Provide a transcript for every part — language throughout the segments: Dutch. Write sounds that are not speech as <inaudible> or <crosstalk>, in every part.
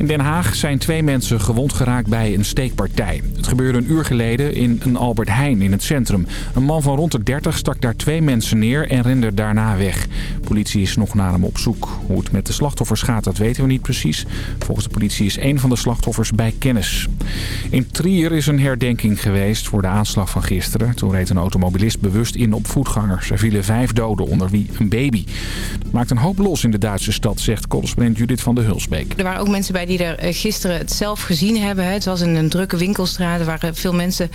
In Den Haag zijn twee mensen gewond geraakt bij een steekpartij. Het gebeurde een uur geleden in een Albert Heijn in het centrum. Een man van rond de 30 stak daar twee mensen neer en rende daarna weg. politie is nog naar hem op zoek. Hoe het met de slachtoffers gaat, dat weten we niet precies. Volgens de politie is een van de slachtoffers bij kennis. In Trier is een herdenking geweest voor de aanslag van gisteren. Toen reed een automobilist bewust in op voetgangers. Er vielen vijf doden, onder wie een baby. Dat maakt een hoop los in de Duitse stad, zegt correspondent Judith van de Hulsbeek. Er waren ook mensen bij die er eh, gisteren het zelf gezien hebben. Het was in een drukke winkelstraat. Er waren veel mensen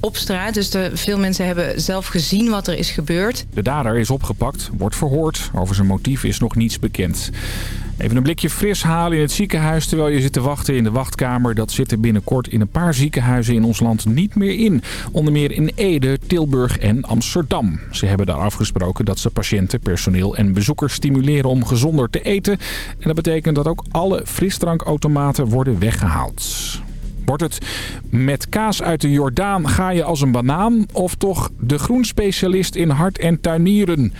op straat. Dus veel mensen hebben zelf gezien wat er is gebeurd. De dader is opgepakt, wordt verhoord. Over zijn motief is nog niets bekend. Even een blikje fris halen in het ziekenhuis terwijl je zit te wachten in de wachtkamer. Dat zit er binnenkort in een paar ziekenhuizen in ons land niet meer in. Onder meer in Ede, Tilburg en Amsterdam. Ze hebben daar afgesproken dat ze patiënten, personeel en bezoekers stimuleren om gezonder te eten. En dat betekent dat ook alle frisdrankautomaten worden weggehaald. Wordt het met kaas uit de Jordaan ga je als een banaan of toch de groenspecialist in hart en tuinieren?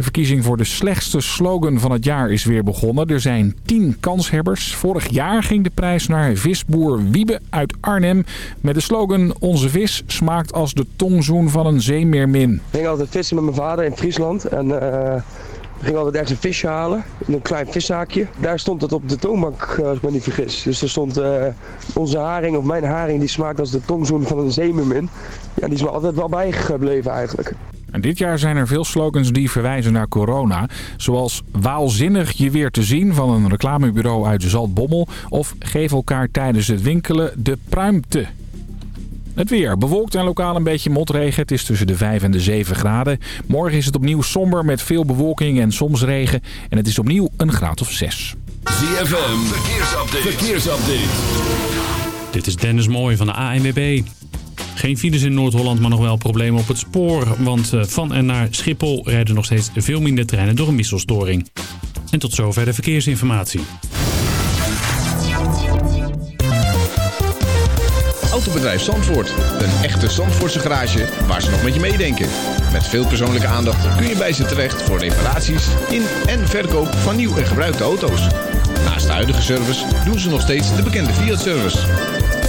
De verkiezing voor de slechtste slogan van het jaar is weer begonnen. Er zijn tien kanshebbers. Vorig jaar ging de prijs naar visboer Wiebe uit Arnhem. Met de slogan Onze vis smaakt als de tongzoen van een zeemeermin. Ik ging altijd vissen met mijn vader in Friesland. En uh, we gingen altijd ergens een visje halen. In een klein viszaakje. Daar stond het op de toonbank, eh, als ik me niet vergis. Dus er stond uh, onze haring of mijn haring die smaakt als de tongzoen van een zeemeermin. Ja, die is me altijd wel bijgebleven eigenlijk. En dit jaar zijn er veel slogans die verwijzen naar corona. Zoals waalzinnig je weer te zien van een reclamebureau uit Zaltbommel. Of geef elkaar tijdens het winkelen de pruimte. Het weer. Bewolkt en lokaal een beetje motregen. Het is tussen de 5 en de 7 graden. Morgen is het opnieuw somber met veel bewolking en soms regen. En het is opnieuw een graad of 6. ZFM. Verkeersupdate. Verkeersupdate. Dit is Dennis Mooij van de ANWB. Geen files in Noord-Holland, maar nog wel problemen op het spoor. Want eh, van en naar Schiphol rijden nog steeds veel minder treinen door een wisselstoring. En tot zover de verkeersinformatie. Autobedrijf Zandvoort. Een echte Zandvoortse garage waar ze nog met je meedenken. Met veel persoonlijke aandacht kun je bij ze terecht voor reparaties in en verkoop van nieuw en gebruikte auto's. Naast de huidige service doen ze nog steeds de bekende Fiat-service.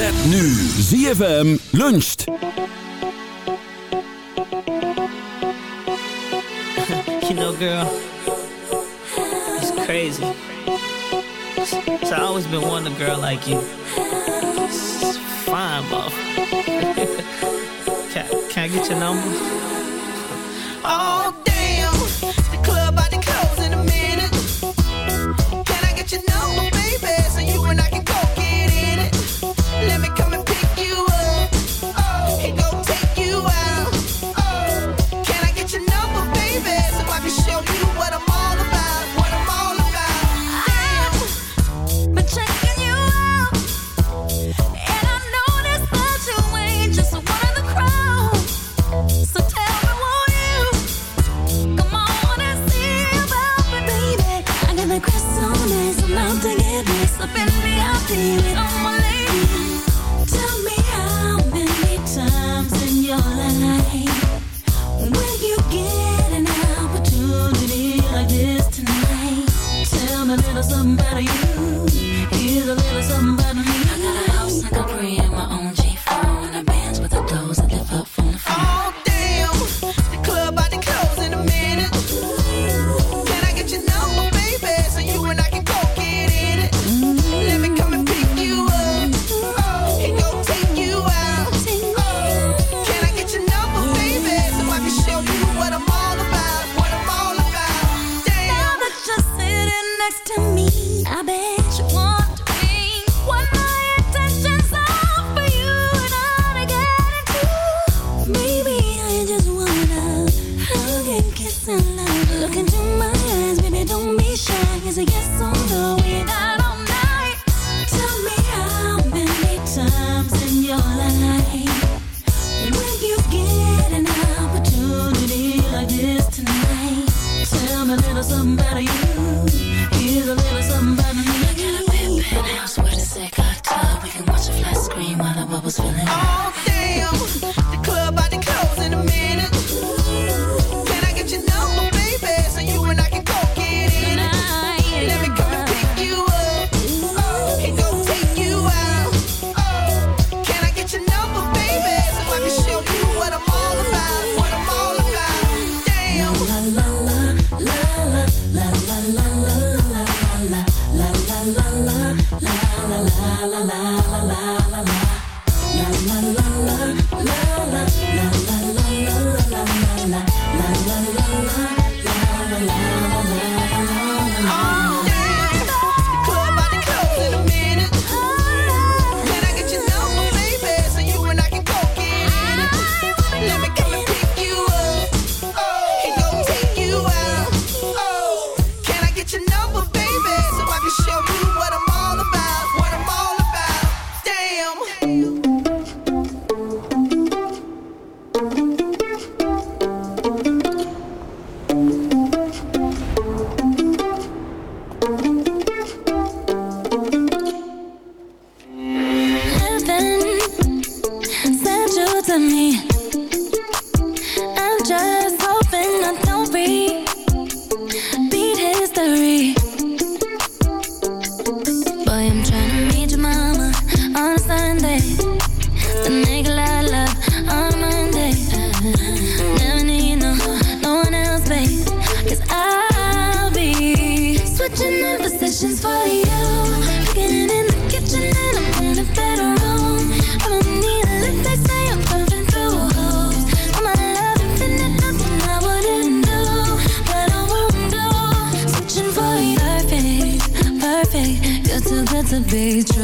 Met nu ZFM luncht. <laughs> You know, girl, it's crazy. So I always been wanting a girl like you. It's fine, buff. <laughs> can, can I get your number? Oh, All day I'm good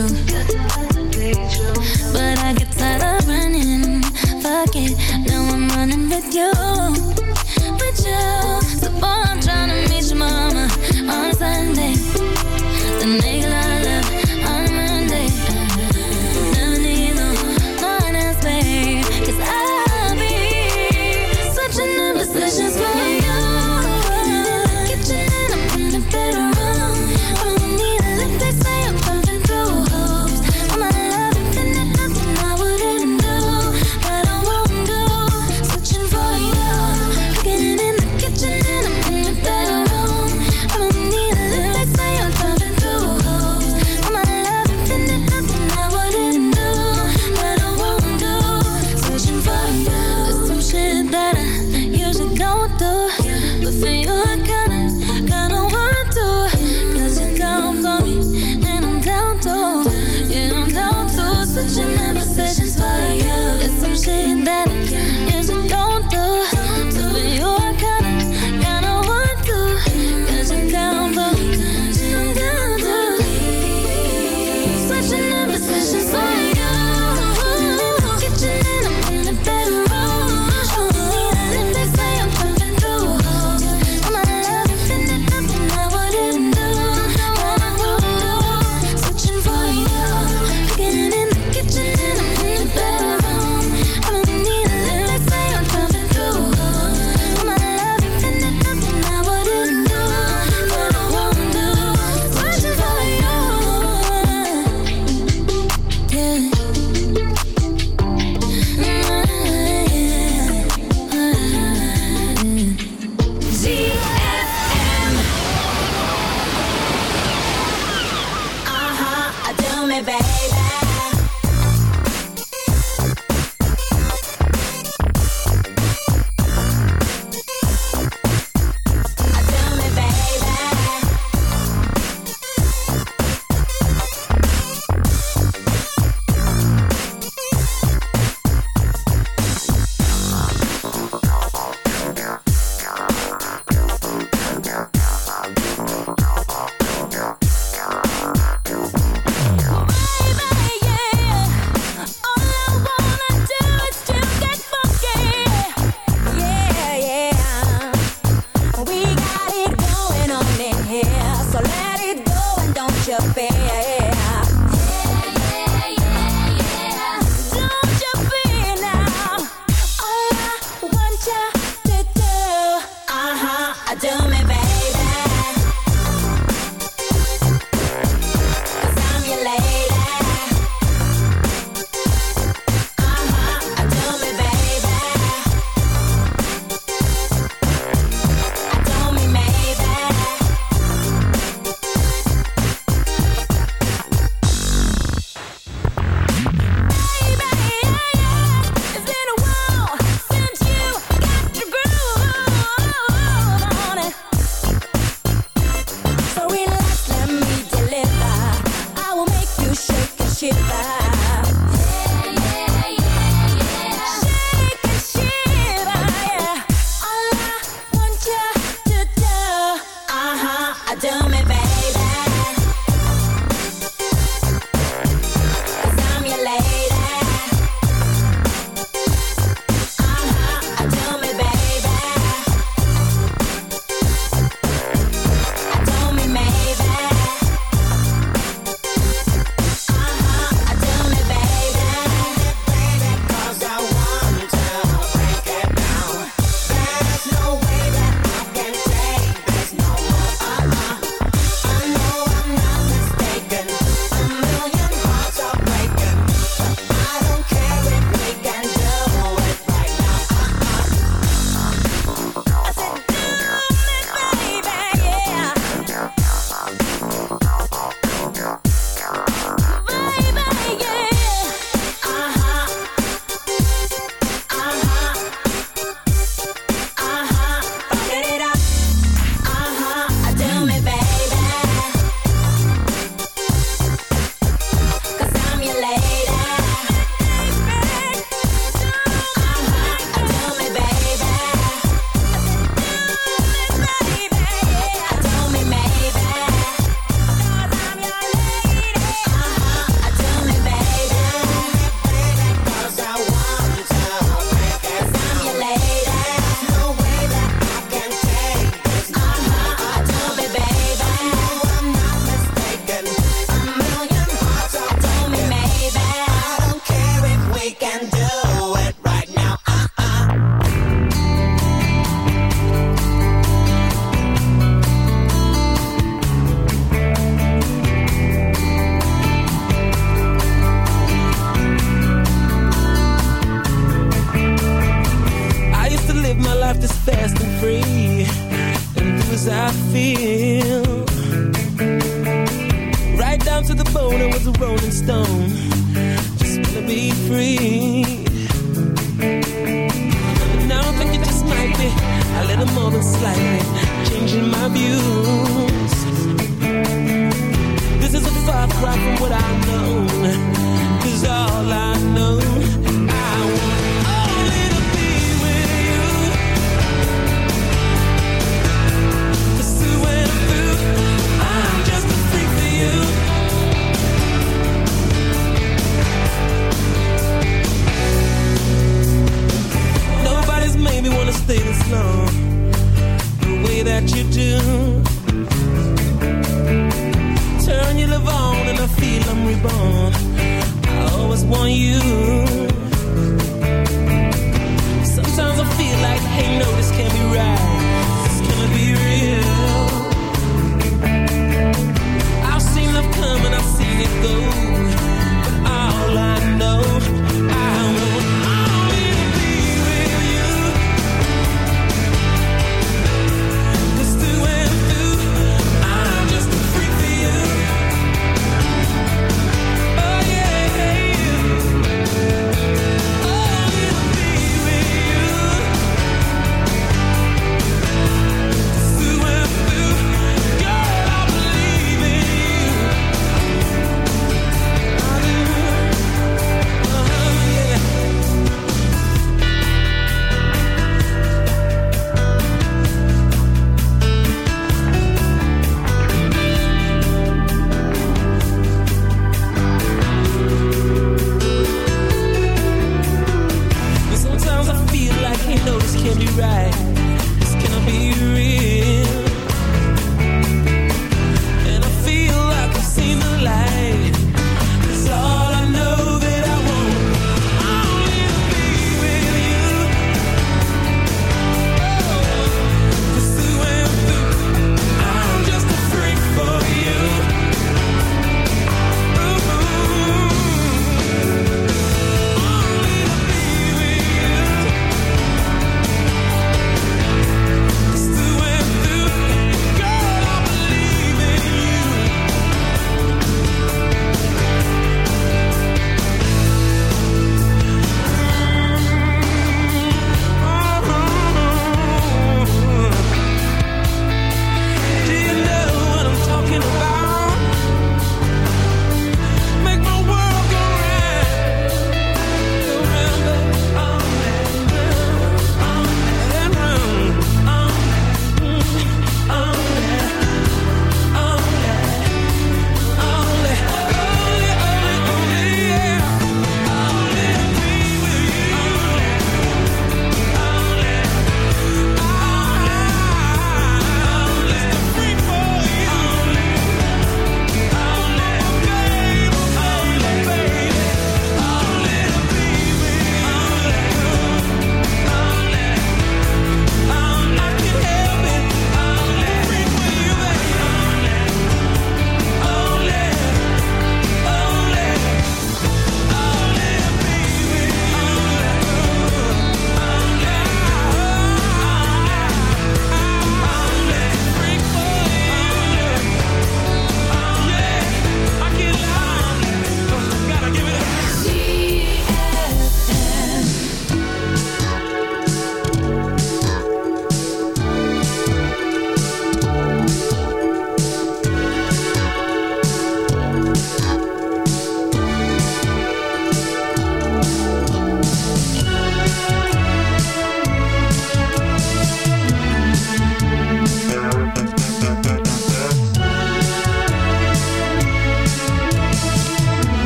shit back.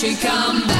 she come back?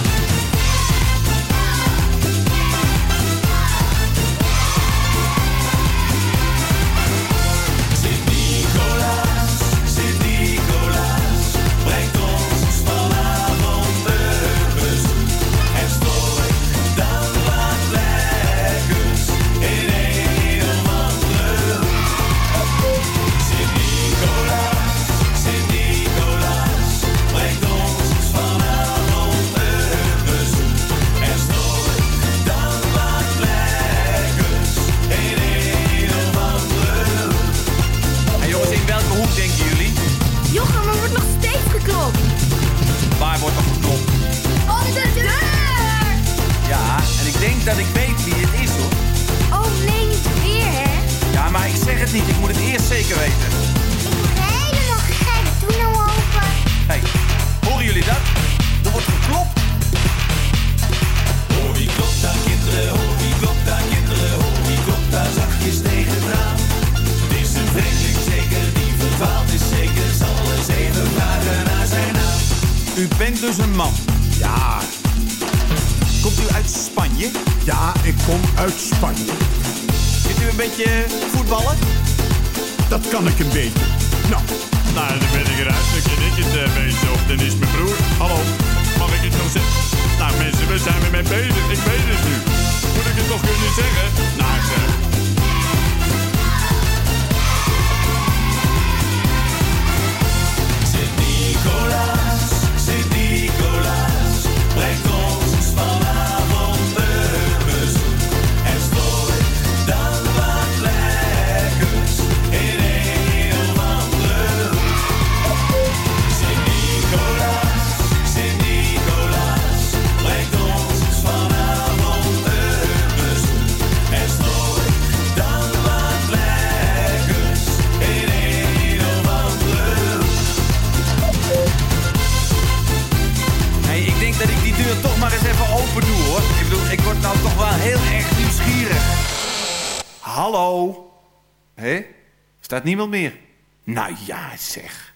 Staat niemand meer? Nou ja, zeg.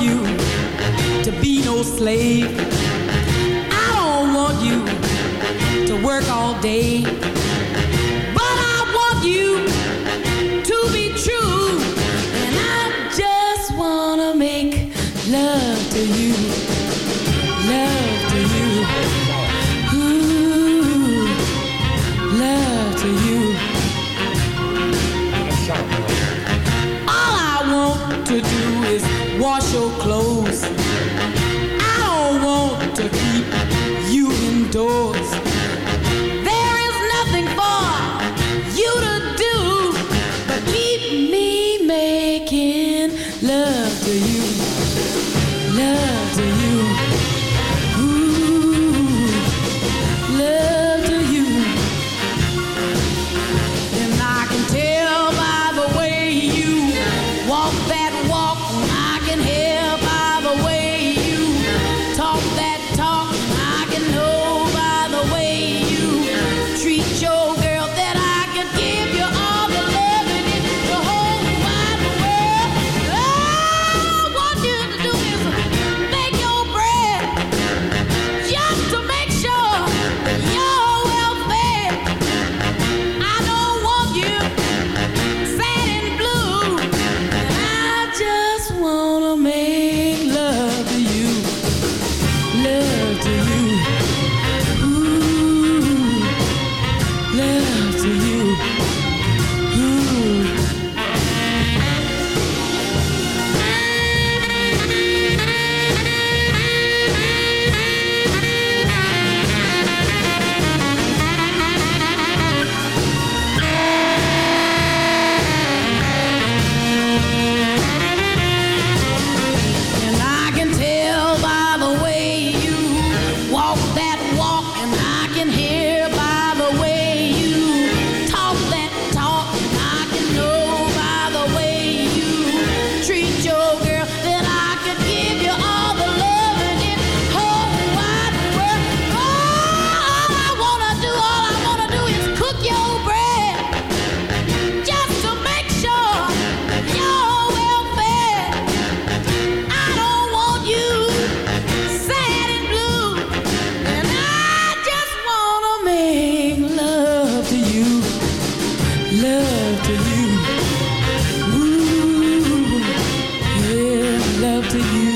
ik to be no slave. I don't want you to work all day. you.